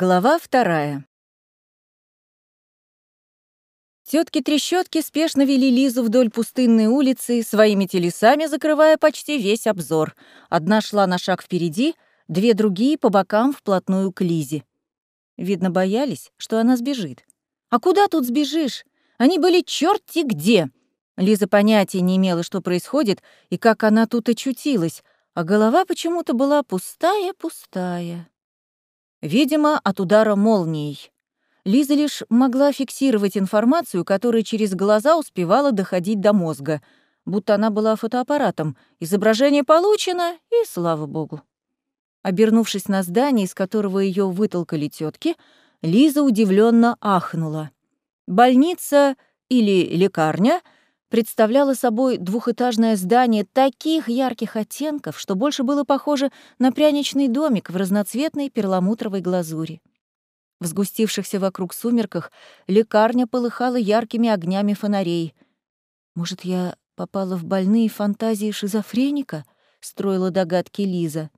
Глава вторая. Тетки трещотки спешно вели Лизу вдоль пустынной улицы, своими телесами закрывая почти весь обзор. Одна шла на шаг впереди, две другие по бокам вплотную к Лизе. Видно, боялись, что она сбежит. А куда тут сбежишь? Они были черти где. Лиза понятия не имела, что происходит и как она тут очутилась, а голова почему-то была пустая-пустая. Видимо, от удара молнией. Лиза лишь могла фиксировать информацию, которая через глаза успевала доходить до мозга, будто она была фотоаппаратом. Изображение получено, и слава богу. Обернувшись на здание, из которого ее вытолкали тетки, Лиза удивленно ахнула. Больница или лекарня — представляло собой двухэтажное здание таких ярких оттенков, что больше было похоже на пряничный домик в разноцветной перламутровой глазури. В сгустившихся вокруг сумерках лекарня полыхала яркими огнями фонарей. «Может, я попала в больные фантазии шизофреника?» — строила догадки Лиза.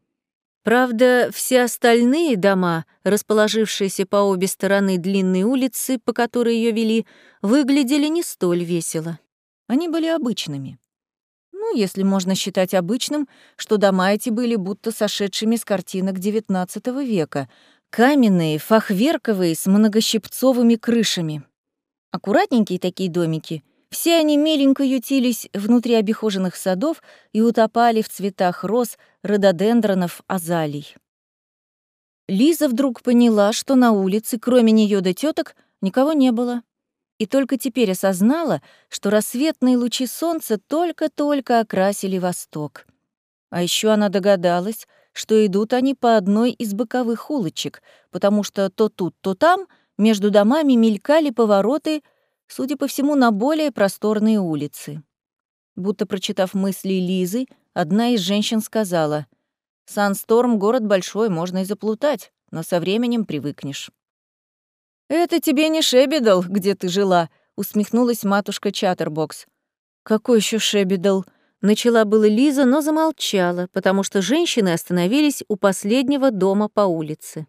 Правда, все остальные дома, расположившиеся по обе стороны длинной улицы, по которой ее вели, выглядели не столь весело. Они были обычными. Ну, если можно считать обычным, что дома эти были будто сошедшими с картинок XIX века. Каменные, фахверковые, с многощипцовыми крышами. Аккуратненькие такие домики. Все они миленько ютились внутри обихоженных садов и утопали в цветах роз, рододендронов, азалий. Лиза вдруг поняла, что на улице, кроме нее до теток, никого не было и только теперь осознала, что рассветные лучи солнца только-только окрасили восток. А еще она догадалась, что идут они по одной из боковых улочек, потому что то тут, то там между домами мелькали повороты, судя по всему, на более просторные улицы. Будто прочитав мысли Лизы, одна из женщин сказала, «Сансторм — город большой, можно и заплутать, но со временем привыкнешь». «Это тебе не Шебедал, где ты жила», — усмехнулась матушка Чаттербокс. «Какой еще Шебедал?» Начала было Лиза, но замолчала, потому что женщины остановились у последнего дома по улице.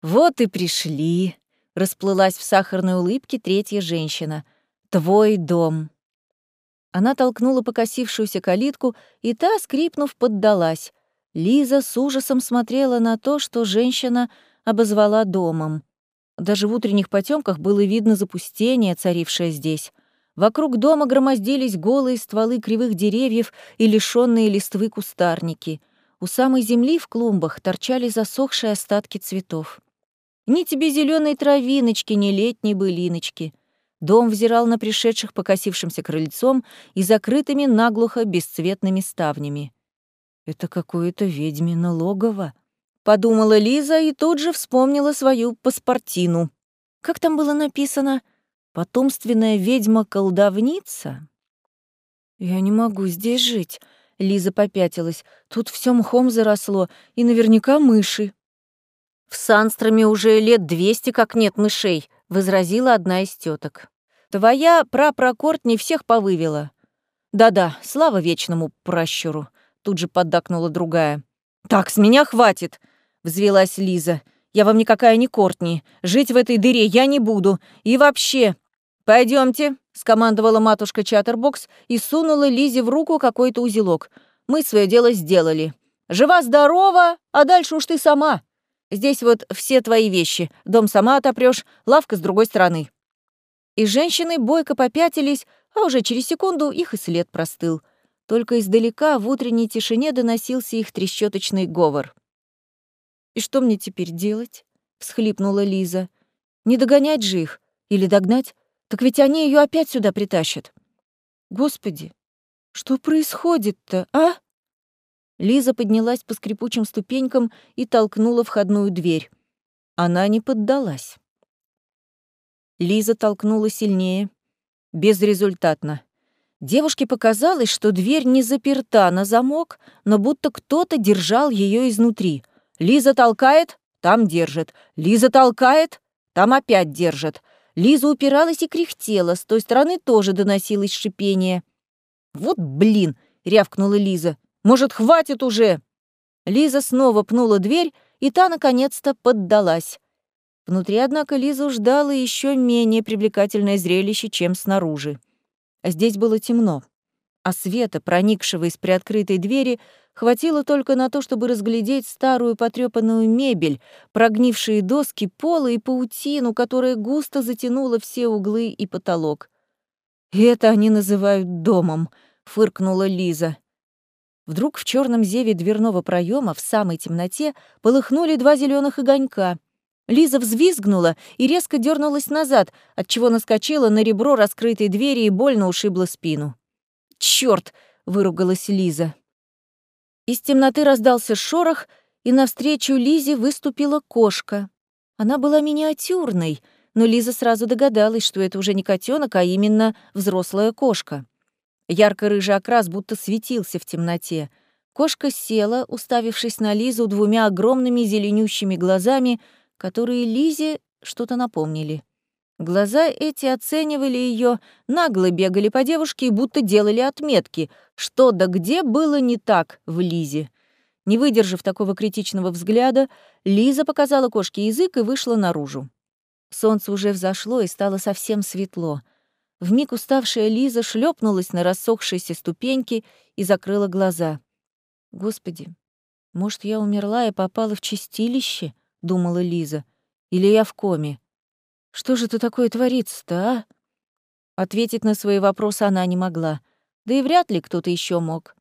«Вот и пришли», — расплылась в сахарной улыбке третья женщина. «Твой дом». Она толкнула покосившуюся калитку, и та, скрипнув, поддалась. Лиза с ужасом смотрела на то, что женщина обозвала домом. Даже в утренних потемках было видно запустение, царившее здесь. Вокруг дома громоздились голые стволы кривых деревьев и лишённые листвы кустарники. У самой земли в клумбах торчали засохшие остатки цветов. Ни тебе зеленой травиночки, ни летней былиночки. Дом взирал на пришедших покосившимся крыльцом и закрытыми наглухо бесцветными ставнями. «Это какое-то ведьмино логово», Подумала Лиза и тут же вспомнила свою паспортину. Как там было написано? «Потомственная ведьма-колдовница»? «Я не могу здесь жить», — Лиза попятилась. «Тут все мхом заросло, и наверняка мыши». «В Санстроме уже лет двести как нет мышей», — возразила одна из теток. «Твоя прапракорт не всех повывела». «Да-да, слава вечному пращуру», — тут же поддакнула другая. «Так, с меня хватит!» — взвелась Лиза. «Я вам никакая не Кортни. Жить в этой дыре я не буду. И вообще...» Пойдемте, скомандовала матушка Чаттербокс и сунула Лизе в руку какой-то узелок. «Мы свое дело сделали. Жива-здорова, а дальше уж ты сама. Здесь вот все твои вещи. Дом сама отопрёшь, лавка с другой стороны». И женщины бойко попятились, а уже через секунду их и след простыл. Только издалека в утренней тишине доносился их трещоточный говор. «И что мне теперь делать?» — всхлипнула Лиза. «Не догонять же их? Или догнать? Так ведь они ее опять сюда притащат». «Господи, что происходит-то, а?» Лиза поднялась по скрипучим ступенькам и толкнула входную дверь. Она не поддалась. Лиза толкнула сильнее. Безрезультатно. Девушке показалось, что дверь не заперта на замок, но будто кто-то держал ее изнутри — Лиза толкает, там держит. Лиза толкает, там опять держит. Лиза упиралась и кряхтела, с той стороны тоже доносилось шипение. «Вот блин!» — рявкнула Лиза. «Может, хватит уже?» Лиза снова пнула дверь, и та, наконец-то, поддалась. Внутри, однако, Лизу ждало еще менее привлекательное зрелище, чем снаружи. Здесь было темно, а света, проникшего из приоткрытой двери, хватило только на то, чтобы разглядеть старую потрёпанную мебель, прогнившие доски пола и паутину, которая густо затянула все углы и потолок. «И это они называют домом», — фыркнула Лиза. Вдруг в черном зеве дверного проема в самой темноте полыхнули два зеленых огонька. Лиза взвизгнула и резко дернулась назад, отчего наскочила на ребро раскрытой двери и больно ушибла спину. Черт! выругалась Лиза. Из темноты раздался шорох, и навстречу Лизе выступила кошка. Она была миниатюрной, но Лиза сразу догадалась, что это уже не котенок, а именно взрослая кошка. Ярко-рыжий окрас будто светился в темноте. Кошка села, уставившись на Лизу двумя огромными зеленющими глазами, которые Лизе что-то напомнили. Глаза эти оценивали ее, нагло бегали по девушке и будто делали отметки, что да где было не так в Лизе. Не выдержав такого критичного взгляда, Лиза показала кошке язык и вышла наружу. Солнце уже взошло и стало совсем светло. Вмиг уставшая Лиза шлепнулась на рассохшиеся ступеньки и закрыла глаза. «Господи, может, я умерла и попала в чистилище?» — думала Лиза. «Или я в коме? Что же это такое творится-то, а?» Ответить на свои вопросы она не могла. Да и вряд ли кто-то еще мог.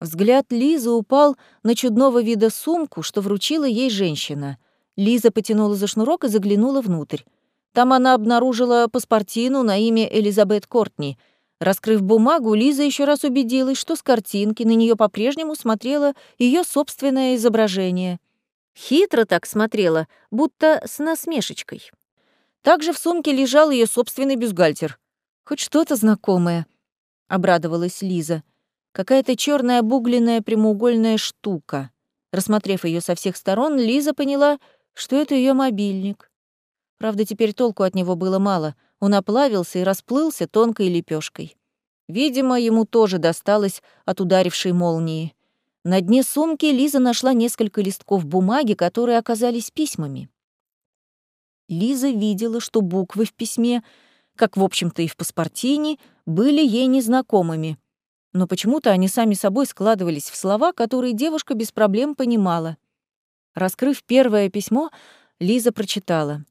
Взгляд Лизы упал на чудного вида сумку, что вручила ей женщина. Лиза потянула за шнурок и заглянула внутрь. Там она обнаружила паспортину на имя Элизабет Кортни. Раскрыв бумагу, Лиза еще раз убедилась, что с картинки на нее по-прежнему смотрело ее собственное изображение. Хитро так смотрела, будто с насмешечкой. Также в сумке лежал ее собственный бюстгальтер. «Хоть что-то знакомое», — обрадовалась Лиза. «Какая-то черная обугленная прямоугольная штука». Рассмотрев ее со всех сторон, Лиза поняла, что это ее мобильник. Правда, теперь толку от него было мало. Он оплавился и расплылся тонкой лепешкой. Видимо, ему тоже досталось от ударившей молнии. На дне сумки Лиза нашла несколько листков бумаги, которые оказались письмами. Лиза видела, что буквы в письме, как, в общем-то, и в паспортине, были ей незнакомыми. Но почему-то они сами собой складывались в слова, которые девушка без проблем понимала. Раскрыв первое письмо, Лиза прочитала.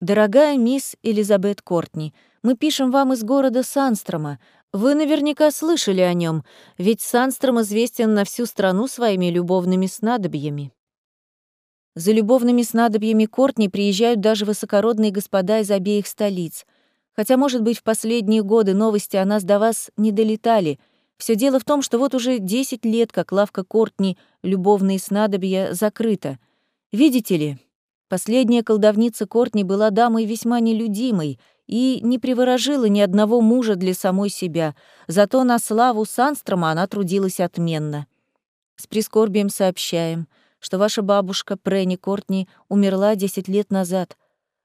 «Дорогая мисс Элизабет Кортни, мы пишем вам из города Санстрома. Вы наверняка слышали о нем, ведь Санстром известен на всю страну своими любовными снадобьями. За любовными снадобьями Кортни приезжают даже высокородные господа из обеих столиц. Хотя, может быть, в последние годы новости о нас до вас не долетали. Все дело в том, что вот уже 10 лет, как лавка Кортни «Любовные снадобья» закрыта. Видите ли, Последняя колдовница Кортни была дамой весьма нелюдимой и не приворожила ни одного мужа для самой себя, зато на славу Санстрома она трудилась отменно. С прискорбием сообщаем, что ваша бабушка Пренни Кортни умерла 10 лет назад.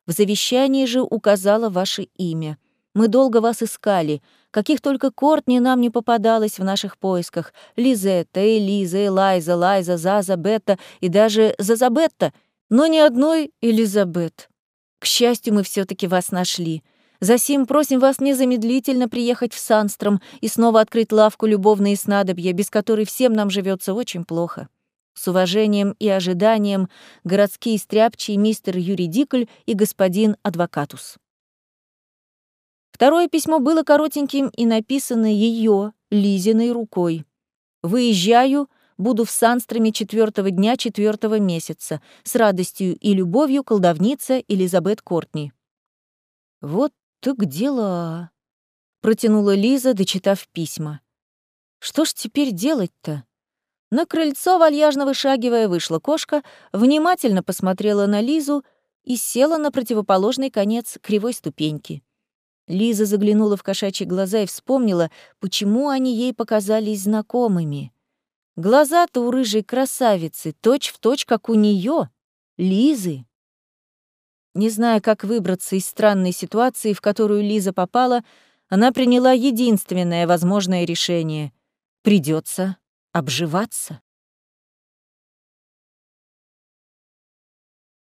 В завещании же указала ваше имя. Мы долго вас искали. Каких только Кортни нам не попадалось в наших поисках. Лизетта, Элиза, Элайза, Лайза, Заза, Бетта и даже Зазабетта — но ни одной Элизабет. К счастью, мы все таки вас нашли. Засим просим вас незамедлительно приехать в Санстром и снова открыть лавку любовные снадобья, без которой всем нам живется очень плохо. С уважением и ожиданием городские стряпчие мистер Юридикль и господин Адвокатус. Второе письмо было коротеньким и написано ее Лизиной рукой. «Выезжаю Буду в Санстроме четвертого дня четвертого месяца. С радостью и любовью колдовница Элизабет Кортни». «Вот так дела», — протянула Лиза, дочитав письма. «Что ж теперь делать-то?» На крыльцо, вальяжно вышагивая, вышла кошка, внимательно посмотрела на Лизу и села на противоположный конец кривой ступеньки. Лиза заглянула в кошачьи глаза и вспомнила, почему они ей показались знакомыми. Глаза-то у рыжей красавицы точь-в-точь, точь, как у нее, Лизы. Не зная, как выбраться из странной ситуации, в которую Лиза попала, она приняла единственное возможное решение — придется обживаться.